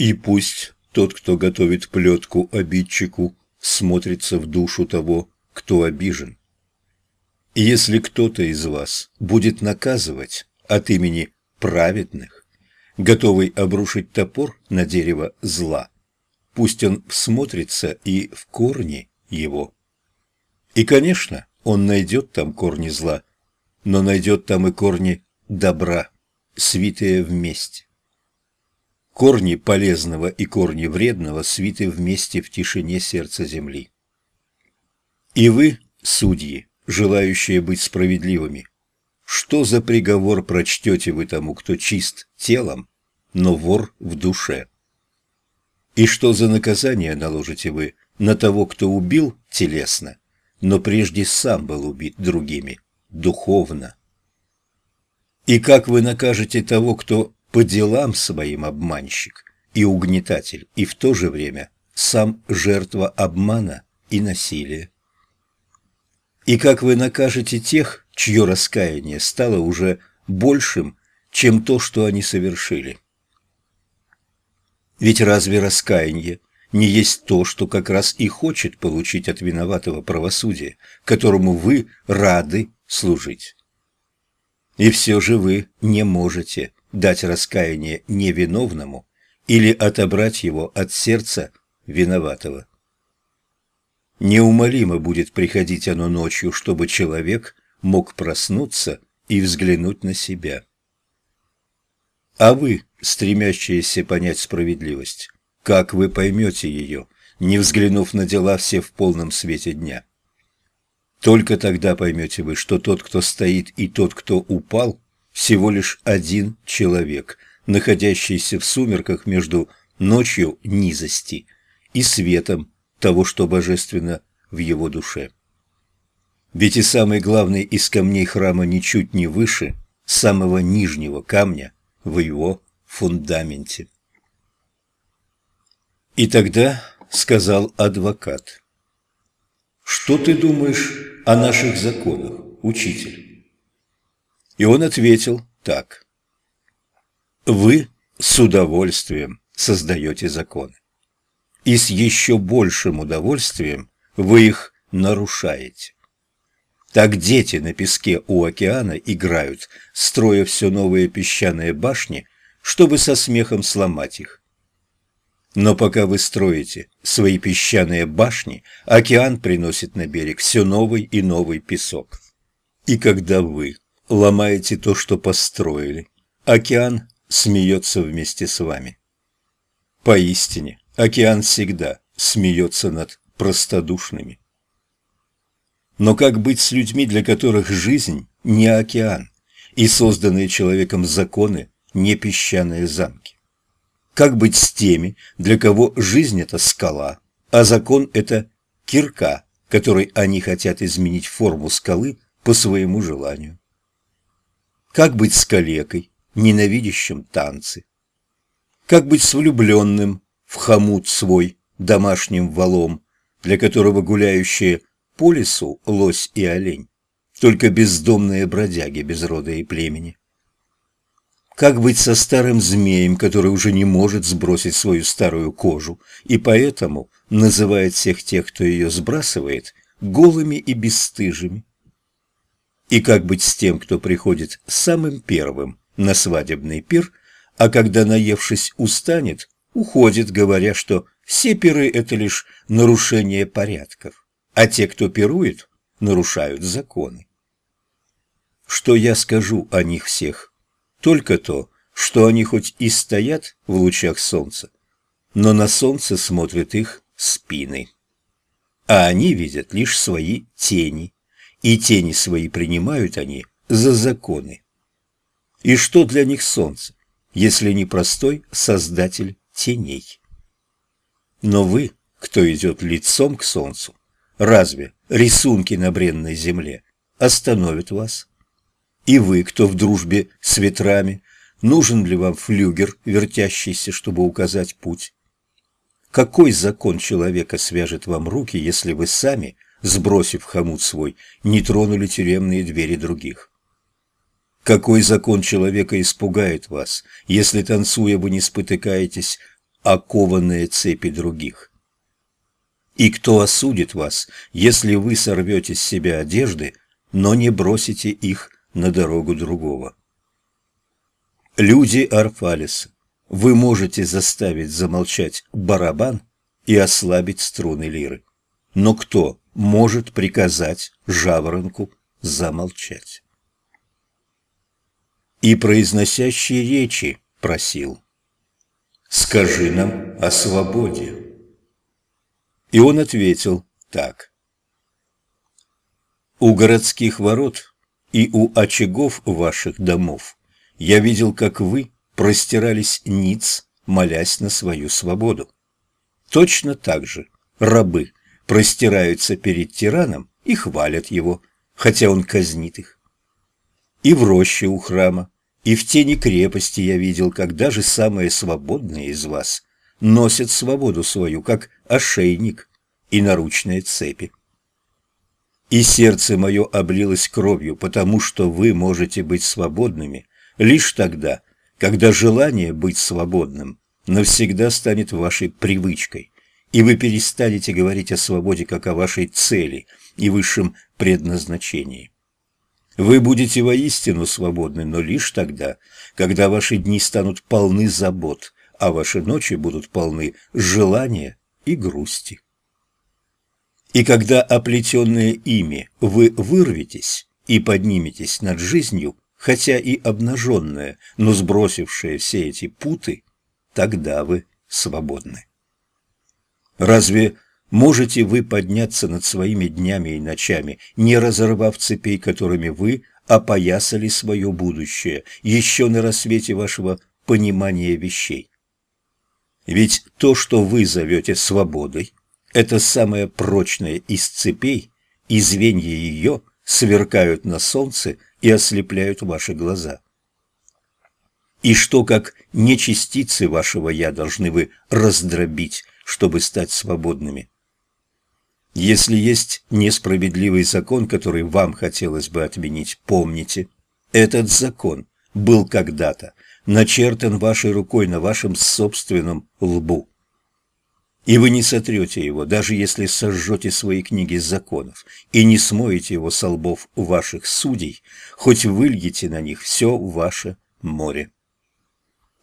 И пусть тот, кто готовит плетку обидчику, смотрится в душу того, кто обижен. Если кто-то из вас будет наказывать от имени праведных, готовый обрушить топор на дерево зла, пусть он всмотрится и в корни его. И, конечно, он найдет там корни зла, но найдет там и корни добра, свитые вместе. Корни полезного и корни вредного свиты вместе в тишине сердца земли. И вы, судьи, желающие быть справедливыми, что за приговор прочтете вы тому, кто чист телом, но вор в душе? И что за наказание наложите вы на того, кто убил телесно, но прежде сам был убит другими, духовно? И как вы накажете того, кто по делам своим обманщик и угнетатель, и в то же время сам жертва обмана и насилия? И как вы накажете тех, чье раскаяние стало уже большим, чем то, что они совершили? Ведь разве раскаяние не есть то, что как раз и хочет получить от виноватого правосудия, которому вы рады служить? И все же вы не можете дать раскаяние невиновному или отобрать его от сердца виноватого. Неумолимо будет приходить оно ночью, чтобы человек мог проснуться и взглянуть на себя. А вы, стремящиеся понять справедливость, как вы поймете ее, не взглянув на дела все в полном свете дня? Только тогда поймете вы, что тот, кто стоит, и тот, кто упал, всего лишь один человек, находящийся в сумерках между ночью низости и светом того, что божественно в его душе. Ведь и самый главный из камней храма ничуть не выше самого нижнего камня в его фундаменте. И тогда сказал адвокат, «Что ты думаешь о наших законах, учитель?» И он ответил так, «Вы с удовольствием создаете законы и с еще большим удовольствием вы их нарушаете. Так дети на песке у океана играют, строя все новые песчаные башни, чтобы со смехом сломать их. Но пока вы строите свои песчаные башни, океан приносит на берег все новый и новый песок. И когда вы ломаете то, что построили, океан смеется вместе с вами. Поистине, Океан всегда смеется над простодушными. Но как быть с людьми, для которых жизнь не океан, и созданные человеком законы не песчаные замки? Как быть с теми, для кого жизнь – это скала, а закон – это кирка, которой они хотят изменить форму скалы по своему желанию? Как быть с калекой, ненавидящим танцы? Как быть с влюбленным, в хомут свой домашним валом, для которого гуляющие по лесу лось и олень, только бездомные бродяги без рода и племени. Как быть со старым змеем, который уже не может сбросить свою старую кожу, и поэтому называет всех тех, кто ее сбрасывает, голыми и бесстыжими? И как быть с тем, кто приходит самым первым на свадебный пир, а когда, наевшись, устанет, уходит, говоря, что все пиры – это лишь нарушение порядков, а те, кто пирует, нарушают законы. Что я скажу о них всех? Только то, что они хоть и стоят в лучах солнца, но на солнце смотрят их спины. А они видят лишь свои тени, и тени свои принимают они за законы. И что для них солнце, если не простой создатель теней. Но вы, кто идет лицом к солнцу, разве рисунки на бренной земле остановят вас? И вы, кто в дружбе с ветрами, нужен ли вам флюгер, вертящийся, чтобы указать путь? Какой закон человека свяжет вам руки, если вы сами, сбросив хомут свой, не тронули тюремные двери других? Какой закон человека испугает вас, если, танцуя, вы не спотыкаетесь окованные цепи других. И кто осудит вас, если вы сорвете с себя одежды, но не бросите их на дорогу другого? Люди Арфалиса, вы можете заставить замолчать барабан и ослабить струны лиры. Но кто может приказать жаворонку замолчать? И произносящий речи просил, «Скажи нам о свободе». И он ответил так. «У городских ворот и у очагов ваших домов я видел, как вы простирались ниц, молясь на свою свободу. Точно так же рабы простираются перед тираном и хвалят его, хотя он казнит их. И в роще у храма, и в тени крепости я видел, как даже самые свободные из вас носят свободу свою, как ошейник и наручные цепи. И сердце мое облилось кровью, потому что вы можете быть свободными лишь тогда, когда желание быть свободным навсегда станет вашей привычкой, и вы перестанете говорить о свободе как о вашей цели и высшем предназначении. Вы будете воистину свободны, но лишь тогда, когда ваши дни станут полны забот, а ваши ночи будут полны желания и грусти. И когда, оплетенные ими, вы вырветесь и подниметесь над жизнью, хотя и обнаженные, но сбросившие все эти путы, тогда вы свободны. Разве можете вы подняться над своими днями и ночами, не разорвав цепей, которыми вы опоясали свое будущее, еще на рассвете вашего понимания вещей? Ведь то, что вы зовете свободой, это самое прочное из цепей, и звенья ее сверкают на солнце и ослепляют ваши глаза и что как не частицы вашего «я» должны вы раздробить, чтобы стать свободными. Если есть несправедливый закон, который вам хотелось бы отменить, помните, этот закон был когда-то начертан вашей рукой на вашем собственном лбу. И вы не сотрете его, даже если сожжете свои книги законов, и не смоете его со лбов ваших судей, хоть выльете на них все ваше море.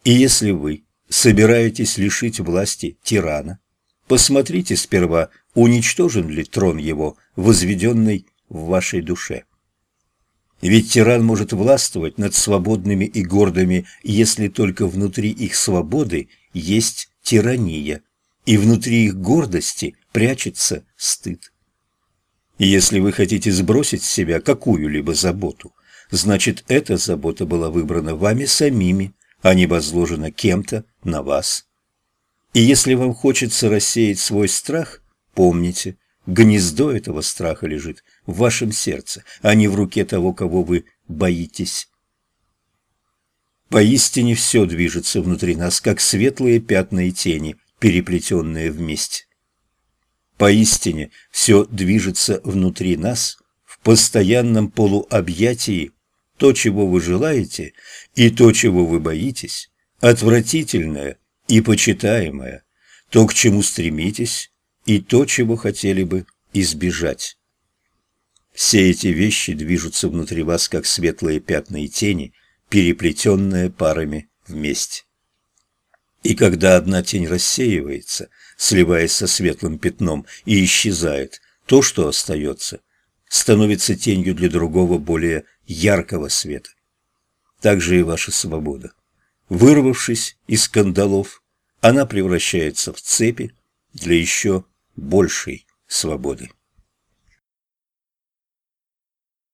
И если вы собираетесь лишить власти тирана, посмотрите сперва, уничтожен ли трон его, возведенный в вашей душе. Ведь тиран может властвовать над свободными и гордыми, если только внутри их свободы есть тирания, и внутри их гордости прячется стыд. Если вы хотите сбросить с себя какую-либо заботу, значит, эта забота была выбрана вами самими, а не возложена кем-то на вас. И если вам хочется рассеять свой страх, помните, гнездо этого страха лежит в вашем сердце, а не в руке того, кого вы боитесь. Поистине все движется внутри нас, как светлые пятна и тени, переплетенные вместе. Поистине все движется внутри нас в постоянном полуобъятии то, чего вы желаете, и то, чего вы боитесь, отвратительное и почитаемое, то, к чему стремитесь, и то, чего хотели бы избежать. Все эти вещи движутся внутри вас, как светлые пятна и тени, переплетенные парами вместе. И когда одна тень рассеивается, сливаясь со светлым пятном и исчезает, то, что остается, становится тенью для другого более яркого света. Так же и ваша свобода. Вырвавшись из скандалов, она превращается в цепи для еще большей свободы.